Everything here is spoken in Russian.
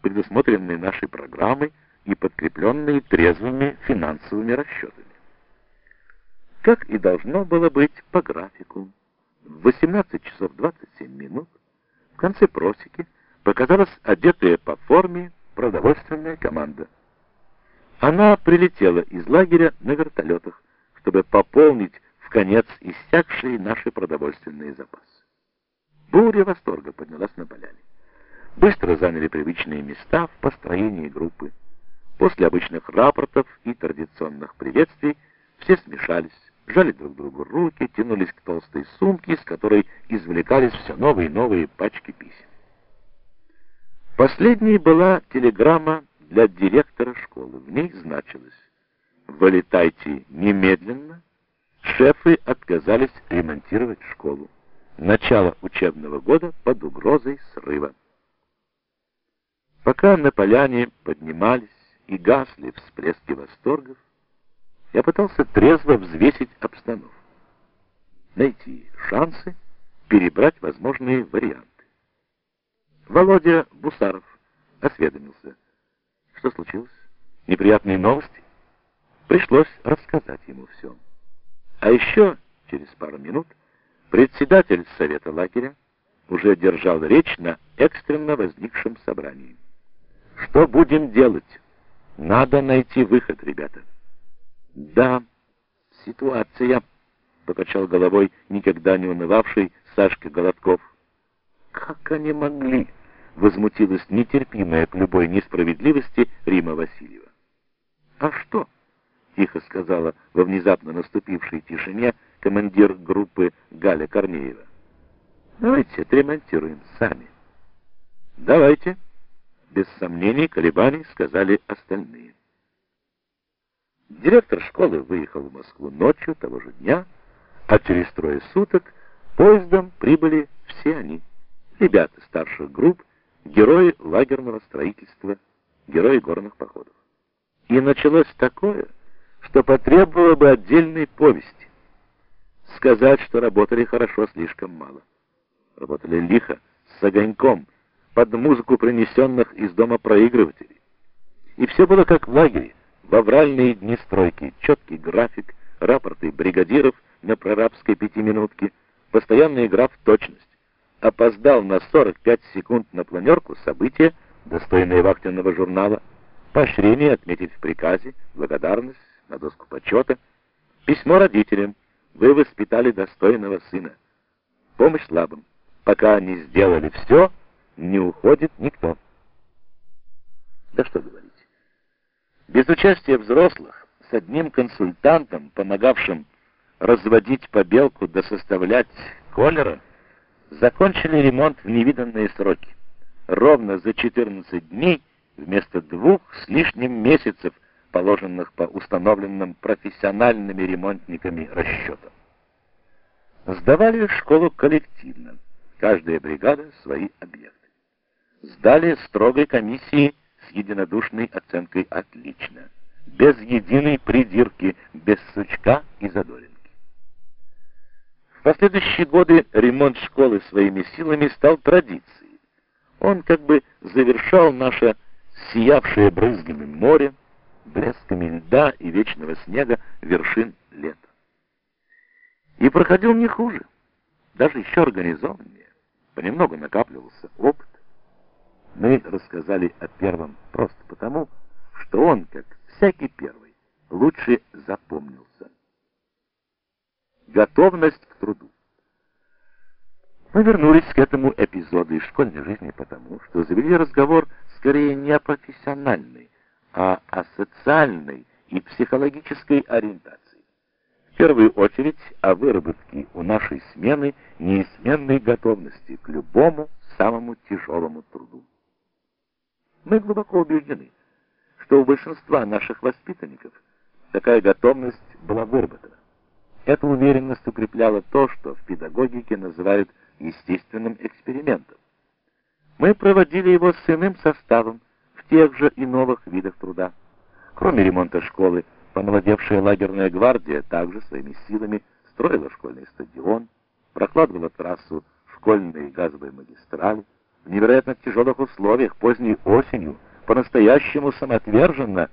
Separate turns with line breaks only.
предусмотренные нашей программой и подкрепленные трезвыми финансовыми расчетами. Как и должно было быть по графику, в 18 часов 27 минут в конце просеки показалась одетая по форме продовольственная команда. Она прилетела из лагеря на вертолетах, чтобы пополнить в конец иссякшие наши продовольственные запасы. Буря восторга поднялась на поляне. Быстро заняли привычные места в построении группы. После обычных рапортов и традиционных приветствий все смешались, жали друг другу руки, тянулись к толстой сумке, из которой извлекались все новые и новые пачки писем. Последней была телеграмма для директора школы. В ней значилось «Вылетайте немедленно». Шефы отказались ремонтировать школу. Начало учебного года под угрозой срыва. Пока на поляне поднимались и гасли всплески восторгов, я пытался трезво взвесить обстановку, найти шансы, перебрать возможные варианты. Володя Бусаров осведомился. Что случилось? Неприятные новости? Пришлось рассказать ему все. А еще через пару минут председатель совета лагеря уже держал речь на экстренно возникшем собрании. Что будем делать? Надо найти выход, ребята. Да, ситуация, покачал головой никогда не унывавший Сашка Голодков. Как они могли? Возмутилась нетерпимая к любой несправедливости Рима Васильева. А что? Тихо сказала во внезапно наступившей тишине командир группы Галя Корнеева. Давайте отремонтируем сами. Давайте без сомнений, колебаний, сказали остальные. Директор школы выехал в Москву ночью того же дня, а через трое суток поездом прибыли все они. Ребята старших групп, герои лагерного строительства, герои горных походов. И началось такое, что потребовало бы отдельной повести. Сказать, что работали хорошо, слишком мало. Работали лихо, с огоньком, под музыку принесенных из дома проигрывателей. И все было как в лагере, в авральные дни стройки, четкий график, рапорты бригадиров на прорабской пятиминутке, постоянная игра в точность. Опоздал на 45 секунд на планерку события, достойные вахтенного журнала, поощрение отметить в приказе, благодарность на доску почета, письмо родителям, вы воспитали достойного сына. Помощь слабым. Пока не сделали все, не уходит никто. Да что говорить. Без участия взрослых, с одним консультантом, помогавшим разводить побелку да составлять колера, закончили ремонт в невиданные сроки. Ровно за 14 дней вместо двух с лишним месяцев, положенных по установленным профессиональными ремонтниками расчетам. Сдавали школу коллективно, каждая бригада свои объекты сдали строгой комиссии с единодушной оценкой «отлично», без единой придирки, без сучка и задоринки. В последующие годы ремонт школы своими силами стал традицией. Он как бы завершал наше сиявшее брызгами море, блесками льда и вечного снега вершин лета. И проходил не хуже, даже еще организованнее. Понемногу накапливался опыт. Мы рассказали о первом просто потому, что он, как всякий первый, лучше запомнился. Готовность к труду. Мы вернулись к этому эпизоду из школьной жизни потому, что завели разговор скорее не о профессиональной, а о социальной и психологической ориентации. В первую очередь о выработке у нашей смены неизменной готовности к любому самому тяжелому труду. Мы глубоко убеждены, что у большинства наших воспитанников такая готовность была выработана. Эта уверенность укрепляла то, что в педагогике называют естественным экспериментом. Мы проводили его с иным составом в тех же и новых видах труда. Кроме ремонта школы, помолодевшая лагерная гвардия также своими силами строила школьный стадион, прокладывала трассу школьной газовой магистрали, в невероятно тяжелых условиях, поздней осенью, по-настоящему самоотверженно,